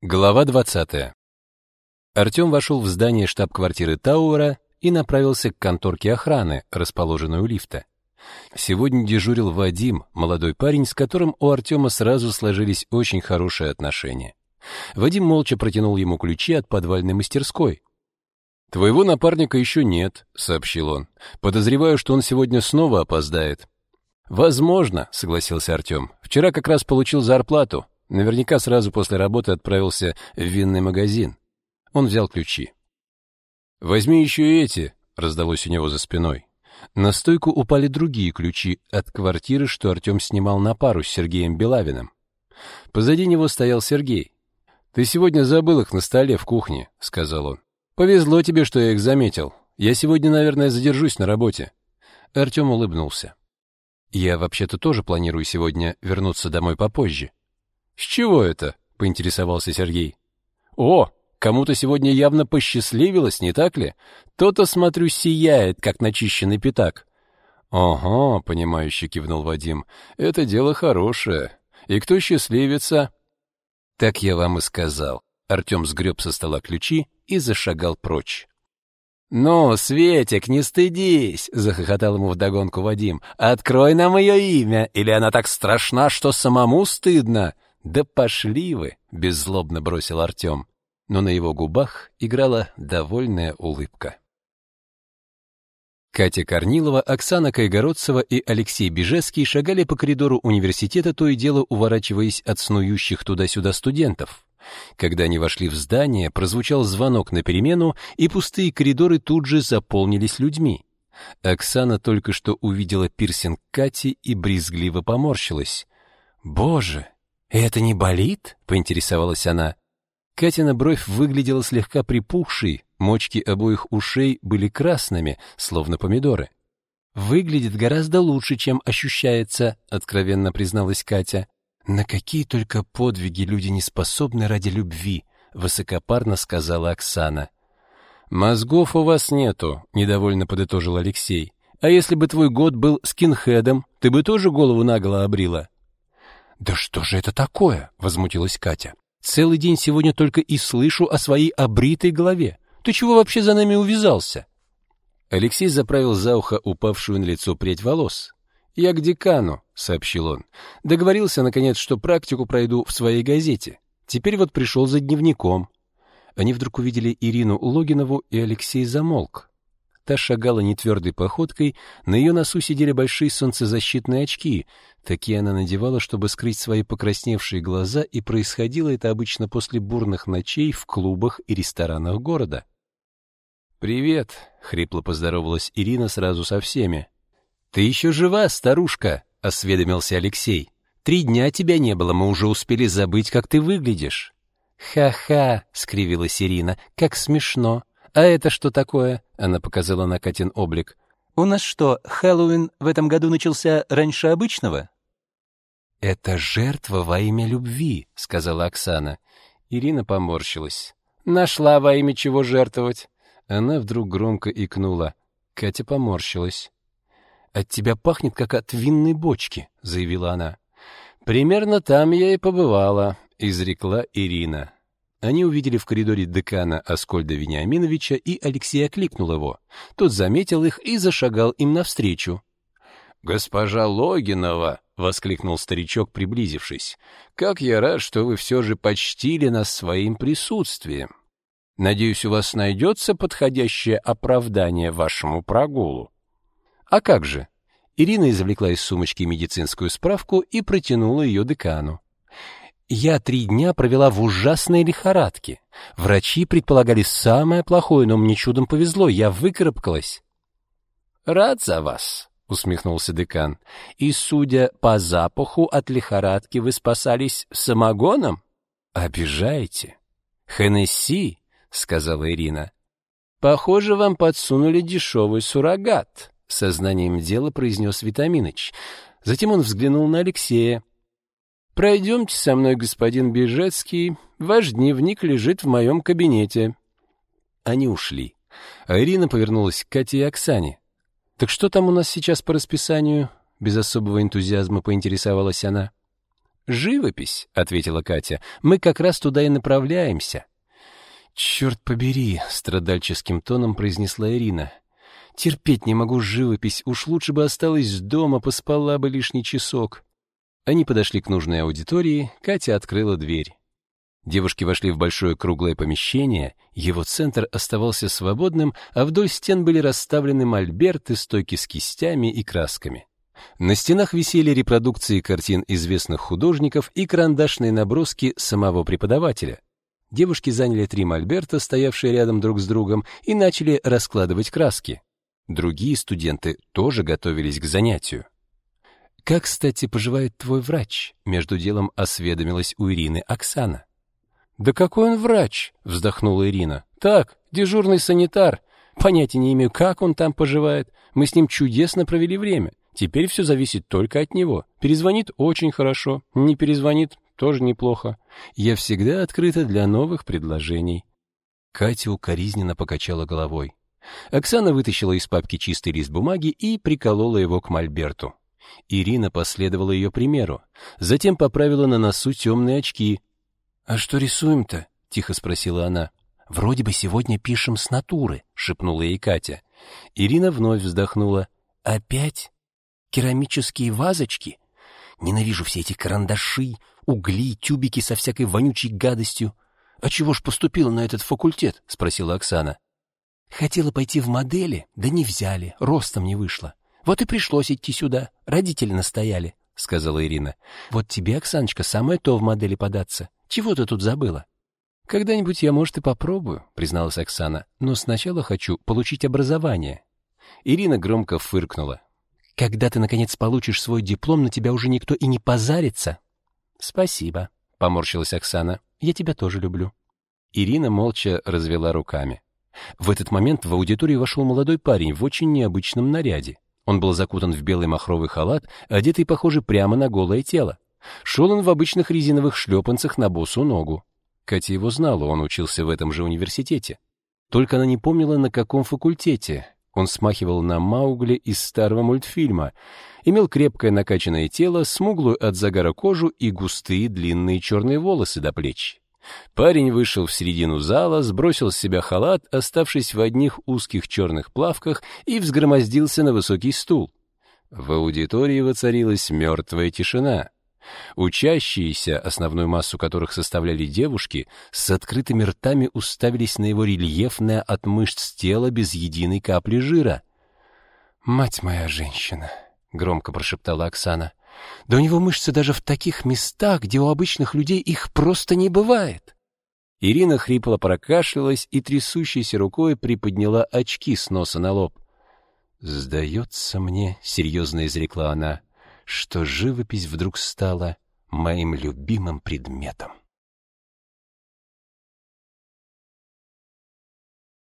Глава 20. Артем вошел в здание штаб-квартиры Тауэра и направился к конторке охраны, расположенной у лифта. Сегодня дежурил Вадим, молодой парень, с которым у Артема сразу сложились очень хорошие отношения. Вадим молча протянул ему ключи от подвальной мастерской. «Твоего напарника еще нет», — сообщил он. «Подозреваю, что он сегодня снова опоздает». «Возможно», — согласился Артем. «Вчера как раз получил зарплату. Наверняка сразу после работы отправился в винный магазин. Он взял ключи. «Возьми еще эти», — раздалось у него за спиной. На стойку упали другие ключи от квартиры, что Артем снимал на пару с Сергеем Белавиным. Позади него стоял Сергей. «Ты сегодня забыл их на столе в кухне», — сказал он. «Повезло тебе, что я их заметил. Я сегодня, наверное, задержусь на работе». Артем улыбнулся. «Я вообще-то тоже планирую сегодня вернуться домой попозже. «С чего это?» — поинтересовался Сергей. «О, кому-то сегодня явно посчастливилось, не так ли? То-то, смотрю, сияет, как начищенный пятак». «Ага», — понимающе кивнул Вадим, — «это дело хорошее. И кто счастливится?» «Так я вам и сказал». Артем сгреб со стола ключи и зашагал прочь. «Ну, Светик, не стыдись!» — захохотал ему вдогонку Вадим. «Открой нам ее имя, или она так страшна, что самому стыдно!» «Да пошли вы!» — беззлобно бросил Артем, но на его губах играла довольная улыбка. Катя Корнилова, Оксана Кайгородцева и Алексей Бежецкий шагали по коридору университета, то и дело уворачиваясь от снующих туда-сюда студентов. Когда они вошли в здание, прозвучал звонок на перемену, и пустые коридоры тут же заполнились людьми. Оксана только что увидела пирсинг Кати и брезгливо поморщилась. «Боже, «Это не болит?» — поинтересовалась она. Катина бровь выглядела слегка припухшей, мочки обоих ушей были красными, словно помидоры. «Выглядит гораздо лучше, чем ощущается», — откровенно призналась Катя. «На какие только подвиги люди не способны ради любви», — высокопарно сказала Оксана. «Мозгов у вас нету», — недовольно подытожил Алексей. «А если бы твой год был скинхедом, ты бы тоже голову наголо обрила?» «Да что же это такое?» — возмутилась Катя. «Целый день сегодня только и слышу о своей обритой голове. Ты чего вообще за нами увязался?» Алексей заправил за ухо упавшую на лицо прядь волос. «Я к декану», — сообщил он. «Договорился, наконец, что практику пройду в своей газете. Теперь вот пришел за дневником». Они вдруг увидели Ирину Логинову, и Алексей замолк. Та шагала нетвердой походкой, на ее носу сидели большие солнцезащитные очки. Такие она надевала, чтобы скрыть свои покрасневшие глаза, и происходило это обычно после бурных ночей в клубах и ресторанах города. «Привет», — хрипло поздоровалась Ирина сразу со всеми. «Ты еще жива, старушка?» — осведомился Алексей. «Три дня тебя не было, мы уже успели забыть, как ты выглядишь». «Ха-ха», — скривилась Ирина, — «как смешно. «А это что такое?» — она показала на Катин облик. «У нас что, Хэллоуин в этом году начался раньше обычного?» «Это жертва во имя любви», — сказала Оксана. Ирина поморщилась. «Нашла во имя чего жертвовать». Она вдруг громко икнула. Катя поморщилась. «От тебя пахнет, как от винной бочки», — заявила она. «Примерно там я и побывала», — изрекла Ирина. Они увидели в коридоре декана Аскольда Вениаминовича, и Алексей окликнул его. Тот заметил их и зашагал им навстречу. «Госпожа Логинова!» — воскликнул старичок, приблизившись. «Как я рад, что вы все же почтили нас своим присутствием. Надеюсь, у вас найдется подходящее оправдание вашему прогулу». «А как же?» Ирина извлекла из сумочки медицинскую справку и протянула ее декану. Я три дня провела в ужасной лихорадке. Врачи предполагали самое плохое, но мне чудом повезло, я выкарабкалась. Рад за вас, усмехнулся декан. И судя по запаху от лихорадки вы спасались самогоном? Обижаете? Хеннесси, сказала Ирина. Похоже, вам подсунули дешевый суррогат, сознанием дела произнес Витаминыч. Затем он взглянул на Алексея. Пройдемте со мной, господин Бежецкий. Ваш дневник лежит в моем кабинете. Они ушли. А Ирина повернулась к Кате и Оксане. Так что там у нас сейчас по расписанию? Без особого энтузиазма поинтересовалась она. Живопись, ответила Катя. Мы как раз туда и направляемся. «Черт побери, страдальческим тоном произнесла Ирина. Терпеть не могу живопись, уж лучше бы осталась дома, поспала бы лишний часок. Они подошли к нужной аудитории, Катя открыла дверь. Девушки вошли в большое круглое помещение, его центр оставался свободным, а вдоль стен были расставлены мольберты, стойки с кистями и красками. На стенах висели репродукции картин известных художников и карандашные наброски самого преподавателя. Девушки заняли три мольберта, стоявшие рядом друг с другом, и начали раскладывать краски. Другие студенты тоже готовились к занятию. «Как, кстати, поживает твой врач?» — между делом осведомилась у Ирины Оксана. «Да какой он врач?» — вздохнула Ирина. «Так, дежурный санитар. Понятия не имею, как он там поживает. Мы с ним чудесно провели время. Теперь все зависит только от него. Перезвонит очень хорошо, не перезвонит тоже неплохо. Я всегда открыта для новых предложений». Катя укоризненно покачала головой. Оксана вытащила из папки чистый лист бумаги и приколола его к мольберту. Ирина последовала ее примеру. Затем поправила на носу темные очки. «А что рисуем-то?» — тихо спросила она. «Вроде бы сегодня пишем с натуры», — шепнула ей Катя. Ирина вновь вздохнула. «Опять? Керамические вазочки? Ненавижу все эти карандаши, угли, тюбики со всякой вонючей гадостью. А чего ж поступила на этот факультет?» — спросила Оксана. «Хотела пойти в модели, да не взяли, ростом не вышло. Вот и пришлось идти сюда. Родители настояли, — сказала Ирина. Вот тебе, Оксаночка, самое то в модели податься. Чего ты тут забыла? Когда-нибудь я, может, и попробую, призналась Оксана, но сначала хочу получить образование. Ирина громко фыркнула. Когда ты, наконец, получишь свой диплом, на тебя уже никто и не позарится. Спасибо, — поморщилась Оксана. Я тебя тоже люблю. Ирина молча развела руками. В этот момент в аудиторию вошел молодой парень в очень необычном наряде. Он был закутан в белый махровый халат, одетый, похоже, прямо на голое тело. Шел он в обычных резиновых шлепанцах на босу ногу. Катя его знала, он учился в этом же университете. Только она не помнила, на каком факультете. Он смахивал на Маугли из старого мультфильма. Имел крепкое накачанное тело, смуглую от загара кожу и густые длинные черные волосы до плеч. Парень вышел в середину зала, сбросил с себя халат, оставшись в одних узких черных плавках, и взгромоздился на высокий стул. В аудитории воцарилась мертвая тишина. Учащиеся, основную массу которых составляли девушки, с открытыми ртами уставились на его рельефное от мышц тело без единой капли жира. «Мать моя женщина!» — громко прошептала Оксана. Да у него мышцы даже в таких местах, где у обычных людей их просто не бывает. Ирина хрипло прокашлялась и трясущейся рукой приподняла очки с носа на лоб. «Сдается мне», — серьезно изрекла она, — «что живопись вдруг стала моим любимым предметом».